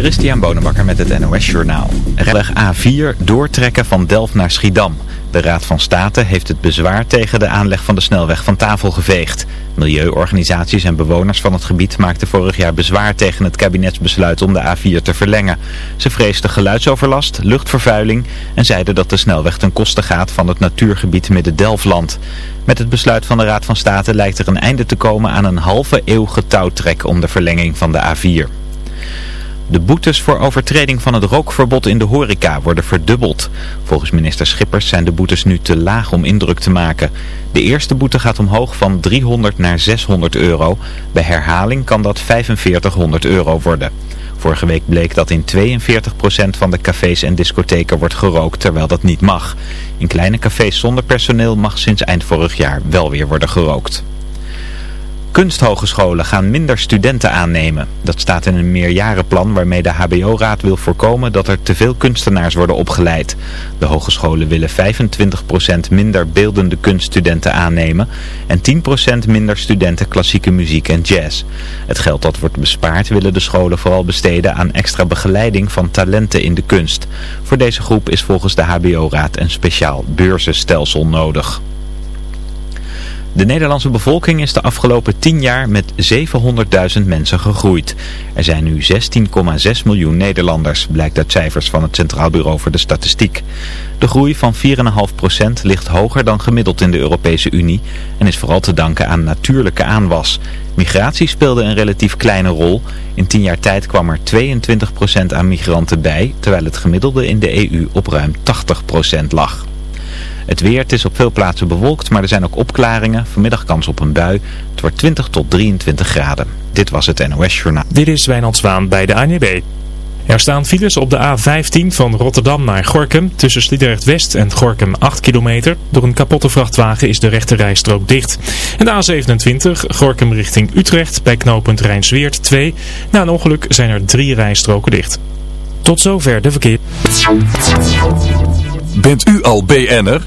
Christian Bonenbakker met het NOS Journaal. Relig A4 doortrekken van Delft naar Schiedam. De Raad van State heeft het bezwaar tegen de aanleg van de snelweg van tafel geveegd. Milieuorganisaties en bewoners van het gebied maakten vorig jaar bezwaar tegen het kabinetsbesluit om de A4 te verlengen. Ze vreesden geluidsoverlast, luchtvervuiling en zeiden dat de snelweg ten koste gaat van het natuurgebied Midden-Delfland. Met het besluit van de Raad van State lijkt er een einde te komen aan een halve eeuw getouwtrek om de verlenging van de A4. De boetes voor overtreding van het rookverbod in de horeca worden verdubbeld. Volgens minister Schippers zijn de boetes nu te laag om indruk te maken. De eerste boete gaat omhoog van 300 naar 600 euro. Bij herhaling kan dat 4500 euro worden. Vorige week bleek dat in 42% van de cafés en discotheken wordt gerookt terwijl dat niet mag. In kleine cafés zonder personeel mag sinds eind vorig jaar wel weer worden gerookt. Kunsthogescholen gaan minder studenten aannemen. Dat staat in een meerjarenplan waarmee de HBO-raad wil voorkomen dat er te veel kunstenaars worden opgeleid. De hogescholen willen 25% minder beeldende kunststudenten aannemen en 10% minder studenten klassieke muziek en jazz. Het geld dat wordt bespaard willen de scholen vooral besteden aan extra begeleiding van talenten in de kunst. Voor deze groep is volgens de HBO-raad een speciaal beurzenstelsel nodig. De Nederlandse bevolking is de afgelopen 10 jaar met 700.000 mensen gegroeid. Er zijn nu 16,6 miljoen Nederlanders, blijkt uit cijfers van het Centraal Bureau voor de Statistiek. De groei van 4,5% ligt hoger dan gemiddeld in de Europese Unie en is vooral te danken aan natuurlijke aanwas. Migratie speelde een relatief kleine rol. In 10 jaar tijd kwam er 22% aan migranten bij, terwijl het gemiddelde in de EU op ruim 80% lag. Het weer, het is op veel plaatsen bewolkt, maar er zijn ook opklaringen. Vanmiddag kans op een bui. Het wordt 20 tot 23 graden. Dit was het NOS Journaal. Dit is Wijnand Zwaan bij de ANWB. Er staan files op de A15 van Rotterdam naar Gorkum tussen Sliedrecht West en Gorkum 8 kilometer. Door een kapotte vrachtwagen is de rechte rijstrook dicht. En de A27 Gorkum richting Utrecht bij knooppunt Rijnsweert 2. Na een ongeluk zijn er drie rijstroken dicht. Tot zover de verkeer. Bent u al BN'er?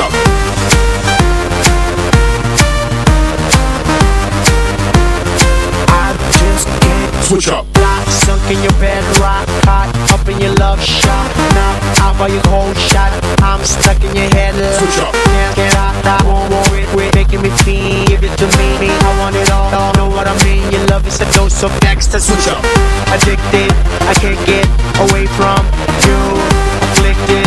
up. I just can't Switch up. Block, sunk in your bed, rock hot, up in your love shot. Now out by your cold shot, I'm stuck in your head. Love. Switch up. Can't get out, I won't worry, quit making me feel. Give it to me, I want it all. Know what I mean? Your love is a dose of next Switch up. Addicted, I can't get away from you. Afflicted,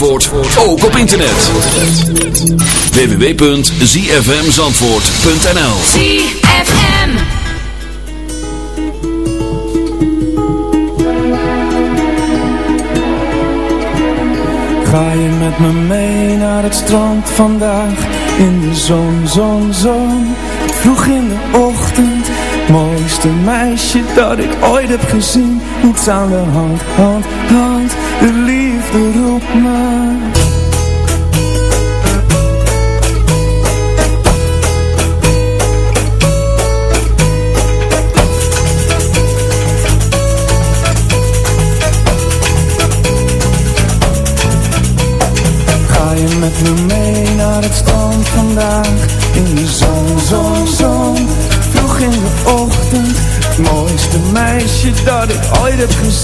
Ook op internet. www.zfmzandvoort.nl ZFM Ga je met me mee naar het strand vandaag? In de zon, zon, zon. Vroeg in de ochtend. Mooiste meisje dat ik ooit heb gezien. Niets aan de hand, hand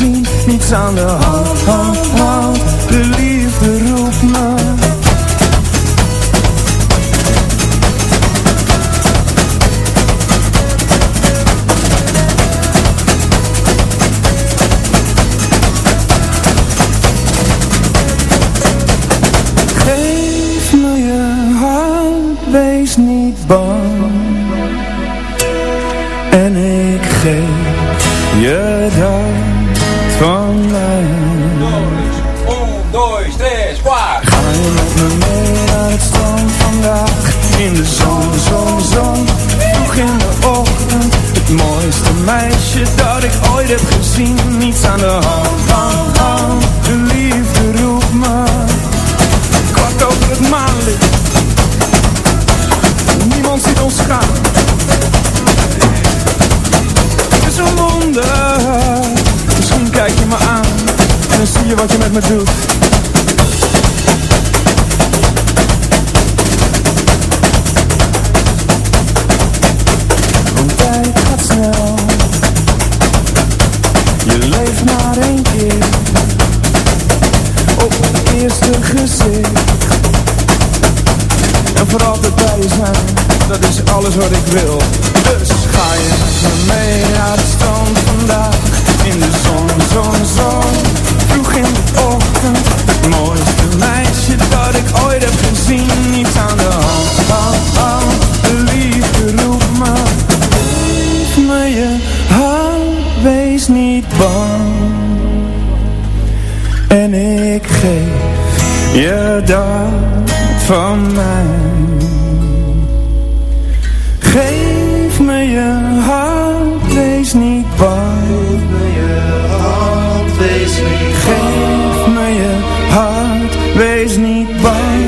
zien, niets aan de hand, hand, wees niet bang.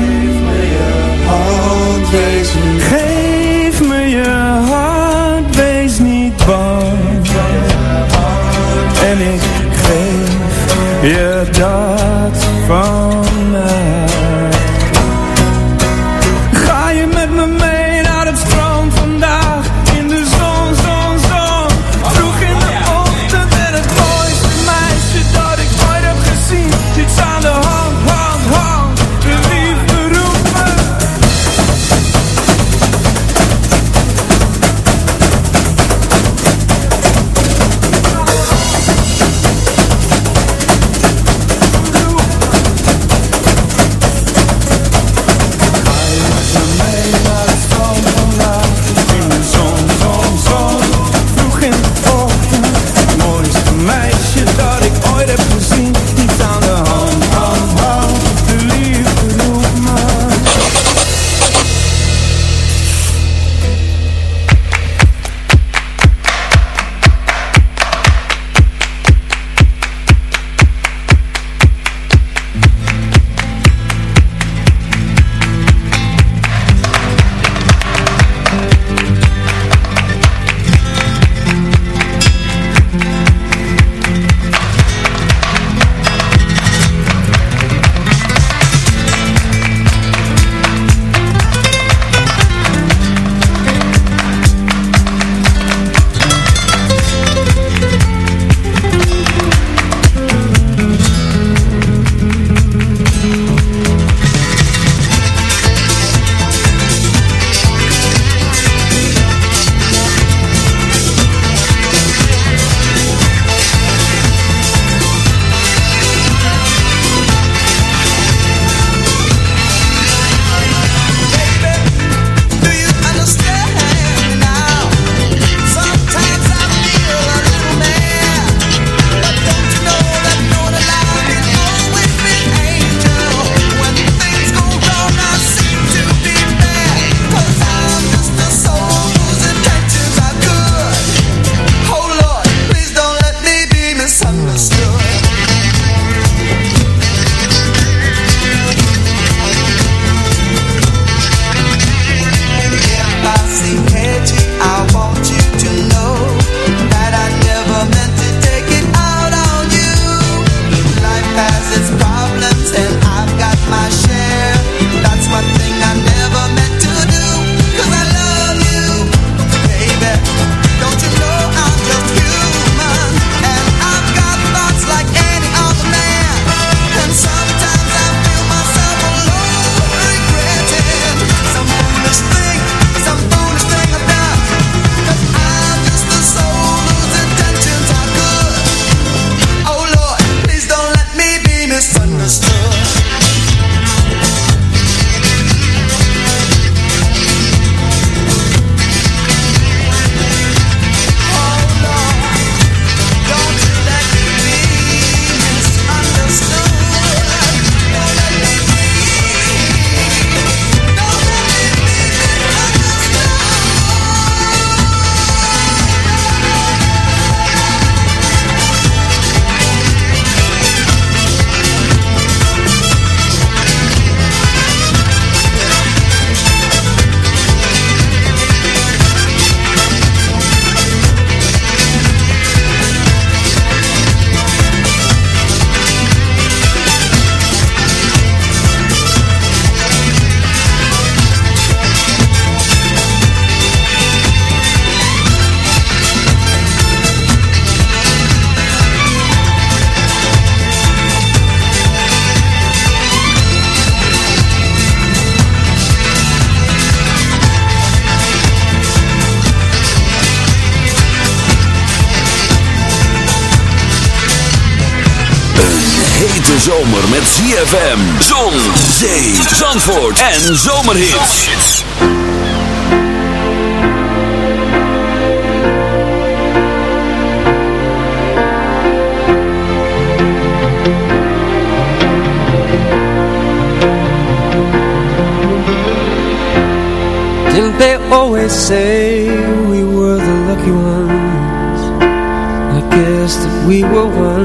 ZFM, Zon, Zee, Zandvoort en Zomerhits. Didn't they always say we were the lucky ones? I guess that we were one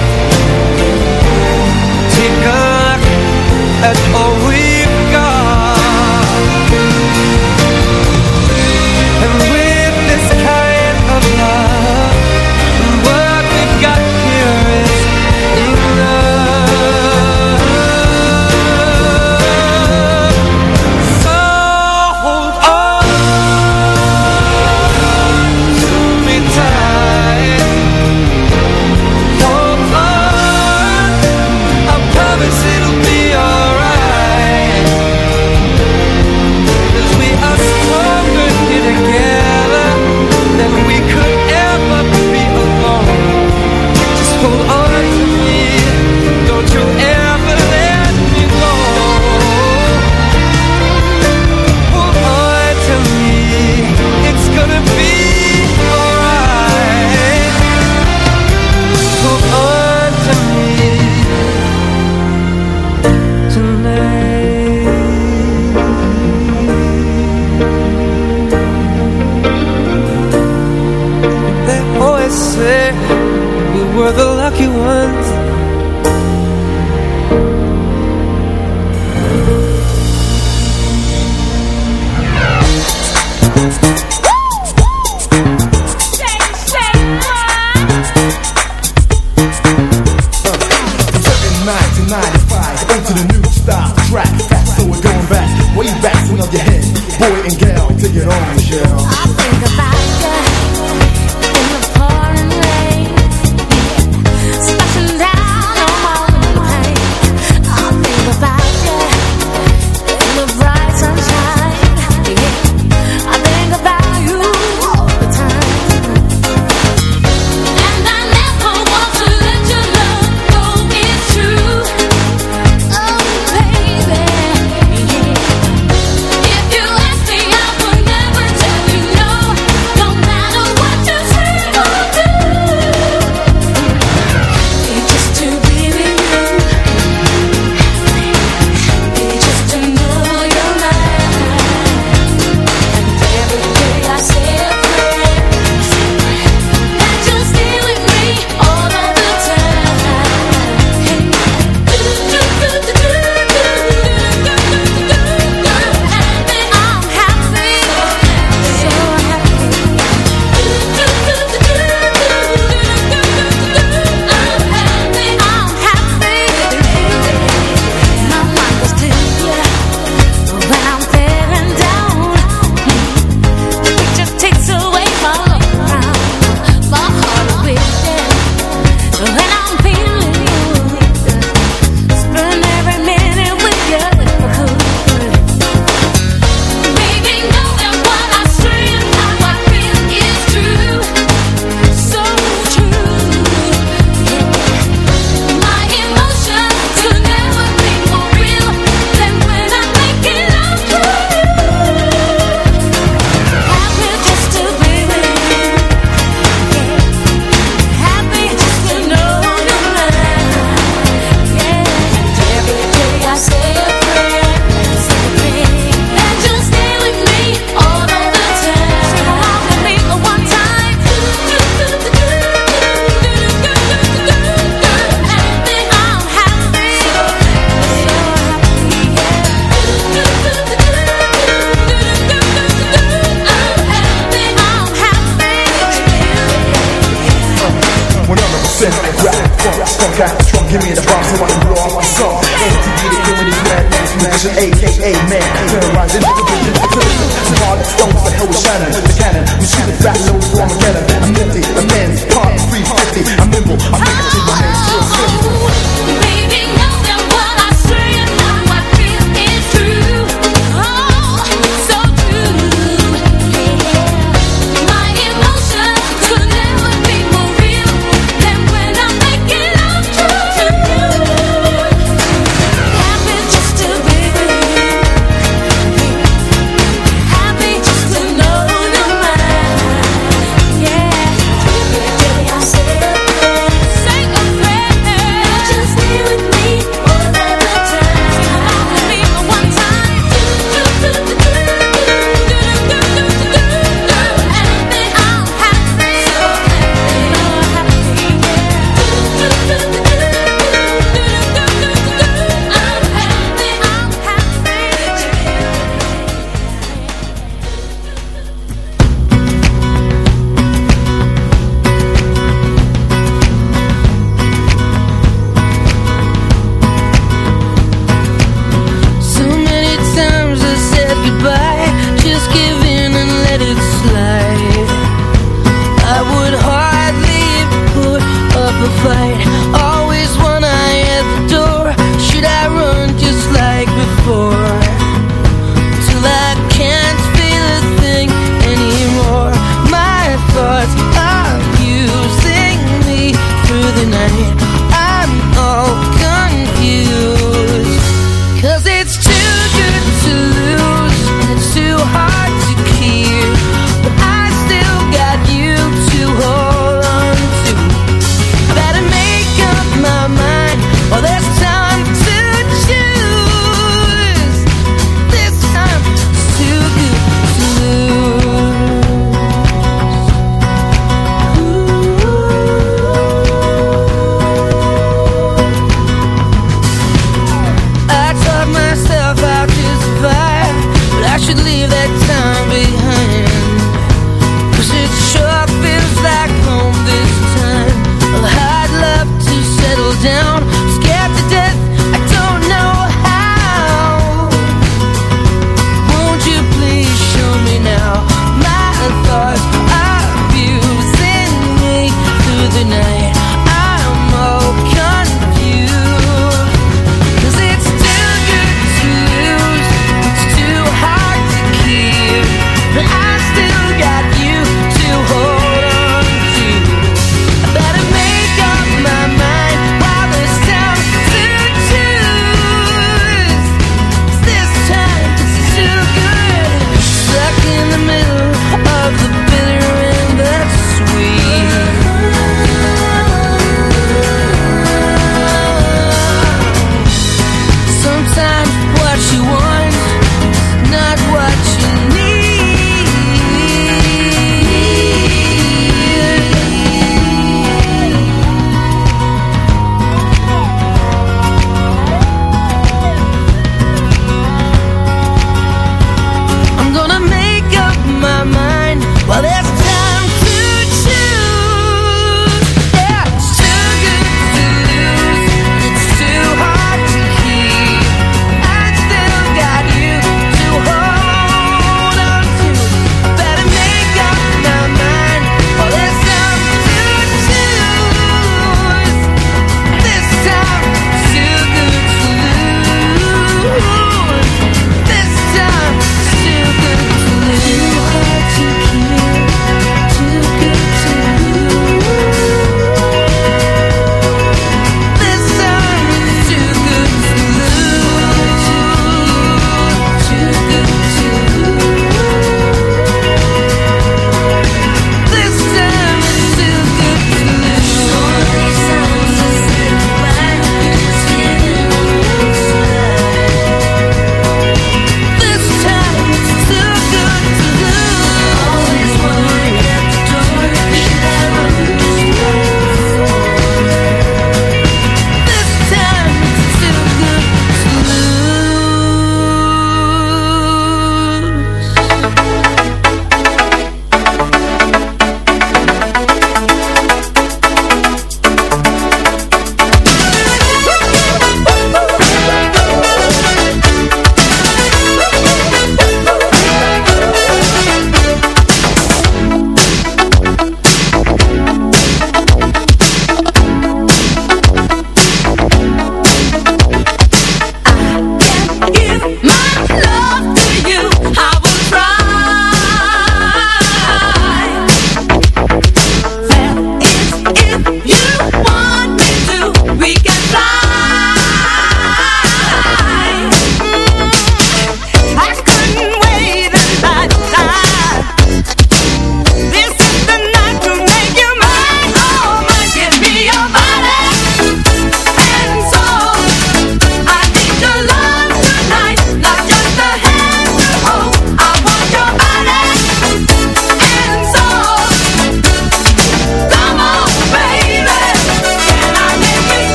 at all we've got the give me the bomb so I can blow all my song. MTV, the comedy madman, mansion, AKA man, terrorizing the division. Some hard stones, the hell with Shannon, the cannon. We shoot it fat, no Armageddon. I'm nifty, a man's part 350. I'm nimble, I'm nimble to my hands,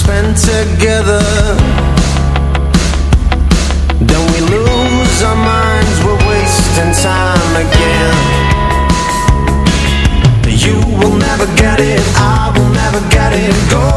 spend together. Don't we lose our minds, we're wasting time again. You will never get it, I will never get it, Go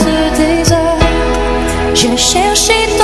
ce désert. J'ai cherché ton